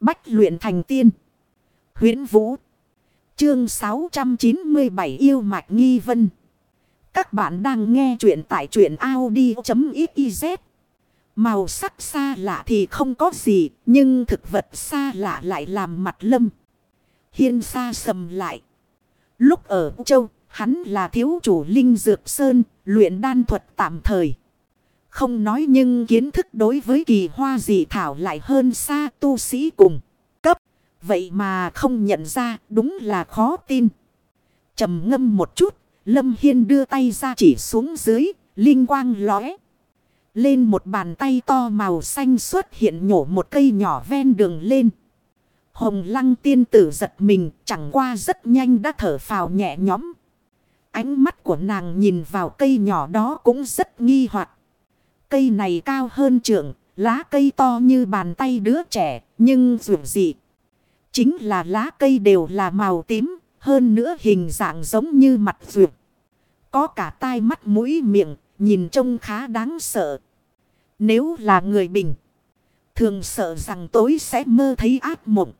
Bách luyện thành tiên. huyễn Vũ. Chương 697 Yêu Mạch Nghi Vân. Các bạn đang nghe truyện tại truyện Audi.xyz. Màu sắc xa lạ thì không có gì. Nhưng thực vật xa lạ lại làm mặt lâm. Hiên xa sầm lại. Lúc ở châu, hắn là thiếu chủ Linh Dược Sơn, luyện đan thuật tạm thời. Không nói nhưng kiến thức đối với kỳ hoa dị thảo lại hơn xa tu sĩ cùng cấp. Vậy mà không nhận ra đúng là khó tin. trầm ngâm một chút, Lâm Hiên đưa tay ra chỉ xuống dưới, linh quang lóe. Lên một bàn tay to màu xanh xuất hiện nhổ một cây nhỏ ven đường lên. Hồng lăng tiên tử giật mình chẳng qua rất nhanh đã thở phào nhẹ nhõm. Ánh mắt của nàng nhìn vào cây nhỏ đó cũng rất nghi hoặc. Cây này cao hơn trượng, lá cây to như bàn tay đứa trẻ, nhưng dù gì. Chính là lá cây đều là màu tím, hơn nữa hình dạng giống như mặt ruột. Có cả tai mắt mũi miệng, nhìn trông khá đáng sợ. Nếu là người bình, thường sợ rằng tối sẽ mơ thấy ác mộng.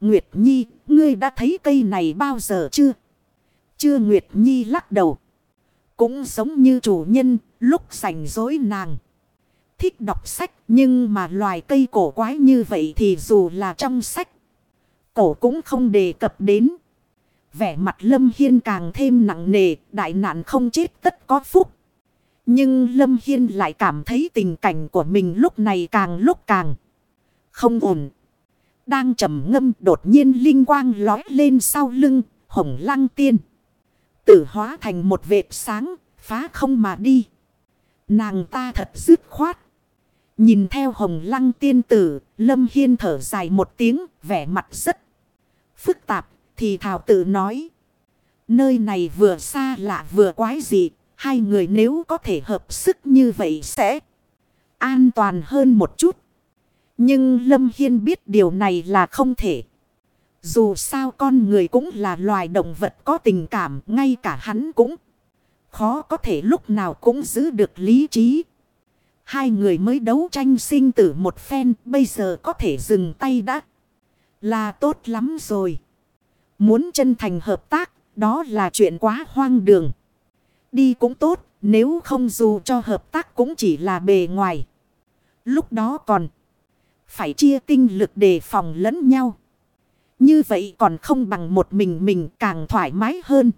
Nguyệt Nhi, ngươi đã thấy cây này bao giờ chưa? Chưa Nguyệt Nhi lắc đầu. Cũng giống như chủ nhân, lúc rảnh rỗi nàng. Thích đọc sách, nhưng mà loài cây cổ quái như vậy thì dù là trong sách. Cổ cũng không đề cập đến. Vẻ mặt Lâm Hiên càng thêm nặng nề, đại nạn không chết tất có phúc. Nhưng Lâm Hiên lại cảm thấy tình cảnh của mình lúc này càng lúc càng không ổn. Đang trầm ngâm đột nhiên linh quang lói lên sau lưng, hồng lăng tiên. Tử hóa thành một vệt sáng, phá không mà đi. Nàng ta thật dứt khoát. Nhìn theo hồng lăng tiên tử, Lâm Hiên thở dài một tiếng, vẻ mặt rất phức tạp, thì thảo tự nói. Nơi này vừa xa lạ vừa quái dị, hai người nếu có thể hợp sức như vậy sẽ an toàn hơn một chút. Nhưng Lâm Hiên biết điều này là không thể. Dù sao con người cũng là loài động vật có tình cảm, ngay cả hắn cũng khó có thể lúc nào cũng giữ được lý trí. Hai người mới đấu tranh sinh tử một phen, bây giờ có thể dừng tay đã. Là tốt lắm rồi. Muốn chân thành hợp tác, đó là chuyện quá hoang đường. Đi cũng tốt, nếu không dù cho hợp tác cũng chỉ là bề ngoài. Lúc đó còn phải chia tinh lực đề phòng lẫn nhau. Như vậy còn không bằng một mình mình càng thoải mái hơn.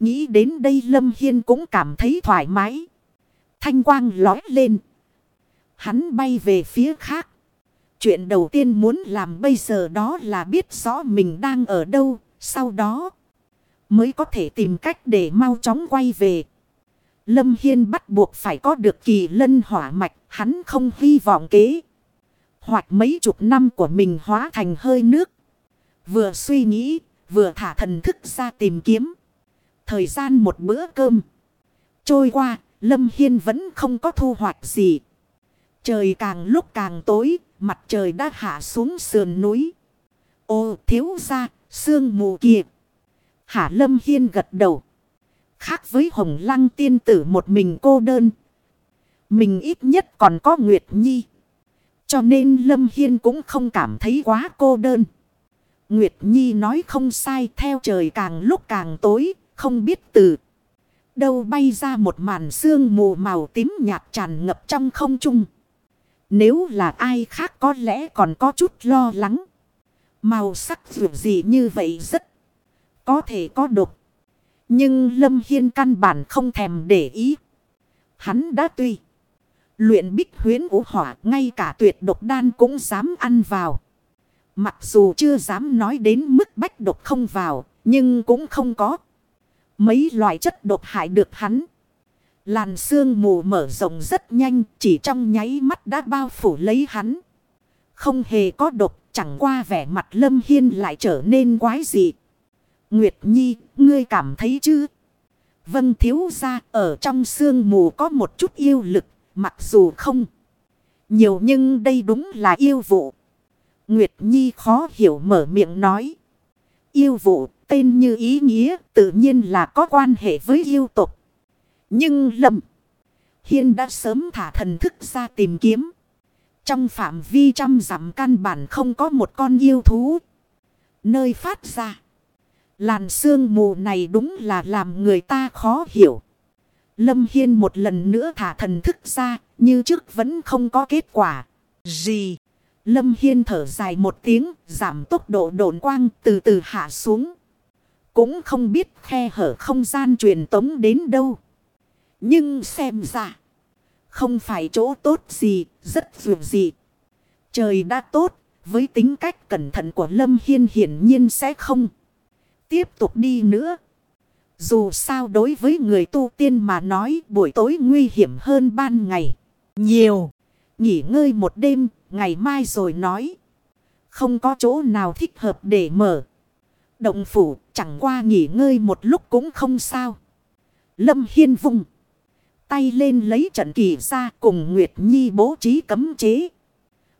Nghĩ đến đây Lâm Hiên cũng cảm thấy thoải mái. Thanh quang lói lên. Hắn bay về phía khác. Chuyện đầu tiên muốn làm bây giờ đó là biết rõ mình đang ở đâu. Sau đó mới có thể tìm cách để mau chóng quay về. Lâm Hiên bắt buộc phải có được kỳ lân hỏa mạch. Hắn không hy vọng kế. Hoặc mấy chục năm của mình hóa thành hơi nước. Vừa suy nghĩ, vừa thả thần thức ra tìm kiếm. Thời gian một bữa cơm. Trôi qua, Lâm Hiên vẫn không có thu hoạch gì. Trời càng lúc càng tối, mặt trời đã hạ xuống sườn núi. Ô thiếu ra, sương mù kia. Hạ Lâm Hiên gật đầu. Khác với Hồng Lăng tiên tử một mình cô đơn. Mình ít nhất còn có Nguyệt Nhi. Cho nên Lâm Hiên cũng không cảm thấy quá cô đơn. Nguyệt Nhi nói không sai theo trời càng lúc càng tối, không biết từ đâu bay ra một màn sương mù màu tím nhạt tràn ngập trong không trung. Nếu là ai khác có lẽ còn có chút lo lắng. Màu sắc dù gì như vậy rất có thể có độc. Nhưng Lâm Hiên căn bản không thèm để ý. Hắn đã tuy. Luyện bích huyến ủ hỏa ngay cả tuyệt độc đan cũng dám ăn vào. Mặc dù chưa dám nói đến mức bách độc không vào, nhưng cũng không có. Mấy loại chất độc hại được hắn. Làn sương mù mở rộng rất nhanh, chỉ trong nháy mắt đã bao phủ lấy hắn. Không hề có độc, chẳng qua vẻ mặt lâm hiên lại trở nên quái dị. Nguyệt Nhi, ngươi cảm thấy chứ? Vâng thiếu ra, ở trong sương mù có một chút yêu lực, mặc dù không nhiều nhưng đây đúng là yêu vụ. Nguyệt Nhi khó hiểu mở miệng nói. Yêu vụ, tên như ý nghĩa, tự nhiên là có quan hệ với yêu tục. Nhưng lầm. Hiên đã sớm thả thần thức ra tìm kiếm. Trong phạm vi trăm dặm căn bản không có một con yêu thú. Nơi phát ra. Làn sương mù này đúng là làm người ta khó hiểu. Lâm Hiên một lần nữa thả thần thức ra, như trước vẫn không có kết quả. Gì? Lâm Hiên thở dài một tiếng, giảm tốc độ độn quang từ từ hạ xuống. Cũng không biết khe hở không gian truyền tống đến đâu. Nhưng xem ra, không phải chỗ tốt gì, rất vượt gì. Trời đã tốt, với tính cách cẩn thận của Lâm Hiên hiển nhiên sẽ không tiếp tục đi nữa. Dù sao đối với người tu tiên mà nói buổi tối nguy hiểm hơn ban ngày. Nhiều. Nghỉ ngơi một đêm, ngày mai rồi nói. Không có chỗ nào thích hợp để mở. Động phủ, chẳng qua nghỉ ngơi một lúc cũng không sao. Lâm Hiên vùng. Tay lên lấy trận kỳ ra cùng Nguyệt Nhi bố trí cấm chế.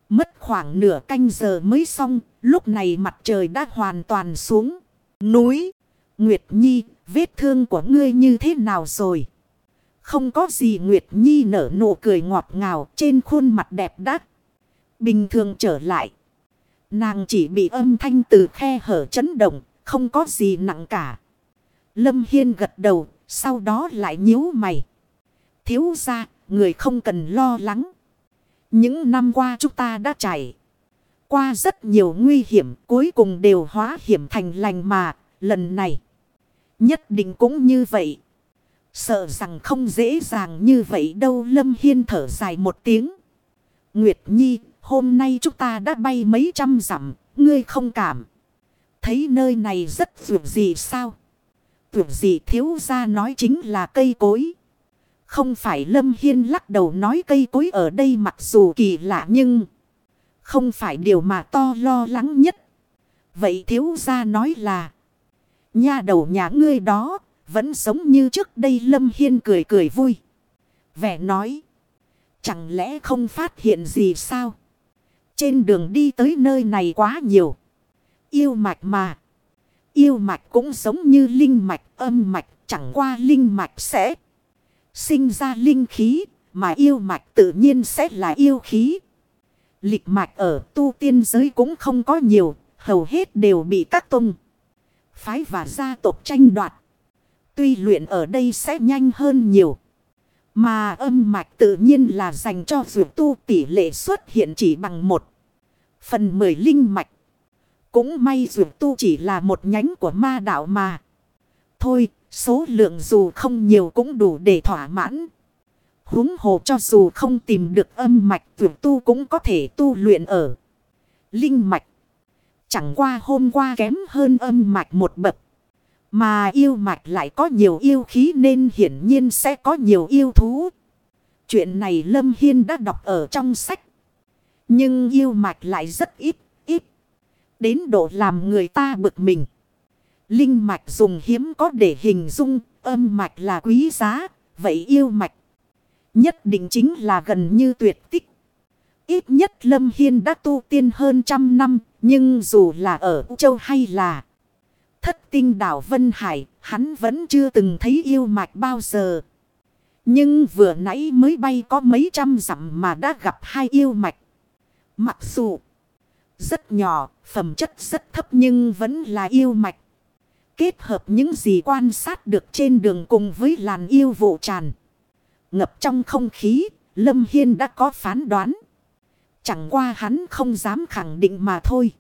Mất khoảng nửa canh giờ mới xong. Lúc này mặt trời đã hoàn toàn xuống. Núi. Nguyệt Nhi, vết thương của ngươi như thế nào rồi? Không có gì Nguyệt Nhi nở nụ cười ngọt ngào trên khuôn mặt đẹp đắt. Bình thường trở lại. Nàng chỉ bị âm thanh từ khe hở chấn động, không có gì nặng cả. Lâm Hiên gật đầu, sau đó lại nhíu mày. Thiếu ra, người không cần lo lắng. Những năm qua chúng ta đã trải. Qua rất nhiều nguy hiểm, cuối cùng đều hóa hiểm thành lành mà, lần này. Nhất định cũng như vậy. Sợ rằng không dễ dàng như vậy đâu Lâm Hiên thở dài một tiếng. Nguyệt Nhi, hôm nay chúng ta đã bay mấy trăm dặm, ngươi không cảm. Thấy nơi này rất vượt gì sao? Vượt gì thiếu ra nói chính là cây cối. Không phải Lâm Hiên lắc đầu nói cây cối ở đây mặc dù kỳ lạ nhưng không phải điều mà to lo lắng nhất. Vậy thiếu ra nói là Nha đầu nhà ngươi đó, vẫn sống như trước đây Lâm Hiên cười cười vui. Vẻ nói, chẳng lẽ không phát hiện gì sao? Trên đường đi tới nơi này quá nhiều. Yêu mạch mà. Yêu mạch cũng giống như linh mạch, âm mạch, chẳng qua linh mạch sẽ sinh ra linh khí, mà yêu mạch tự nhiên sẽ là yêu khí. Lịch mạch ở tu tiên giới cũng không có nhiều, hầu hết đều bị các tung phái và gia tộc tranh đoạt. Tuy luyện ở đây sẽ nhanh hơn nhiều. Mà âm mạch tự nhiên là dành cho dù tu tỷ lệ xuất hiện chỉ bằng một phần mười linh mạch. Cũng may dù tu chỉ là một nhánh của ma đạo mà. Thôi, số lượng dù không nhiều cũng đủ để thỏa mãn. huống hồ cho dù không tìm được âm mạch dù tu cũng có thể tu luyện ở linh mạch. Chẳng qua hôm qua kém hơn âm mạch một bậc. Mà yêu mạch lại có nhiều yêu khí nên hiển nhiên sẽ có nhiều yêu thú. Chuyện này Lâm Hiên đã đọc ở trong sách. Nhưng yêu mạch lại rất ít, ít. Đến độ làm người ta bực mình. Linh mạch dùng hiếm có để hình dung âm mạch là quý giá. Vậy yêu mạch nhất định chính là gần như tuyệt tích. Ít nhất Lâm Hiên đã tu tiên hơn trăm năm, nhưng dù là ở châu hay là thất tinh đảo Vân Hải, hắn vẫn chưa từng thấy yêu mạch bao giờ. Nhưng vừa nãy mới bay có mấy trăm dặm mà đã gặp hai yêu mạch. Mặc dù rất nhỏ, phẩm chất rất thấp nhưng vẫn là yêu mạch. Kết hợp những gì quan sát được trên đường cùng với làn yêu vụ tràn. Ngập trong không khí, Lâm Hiên đã có phán đoán. Chẳng qua hắn không dám khẳng định mà thôi.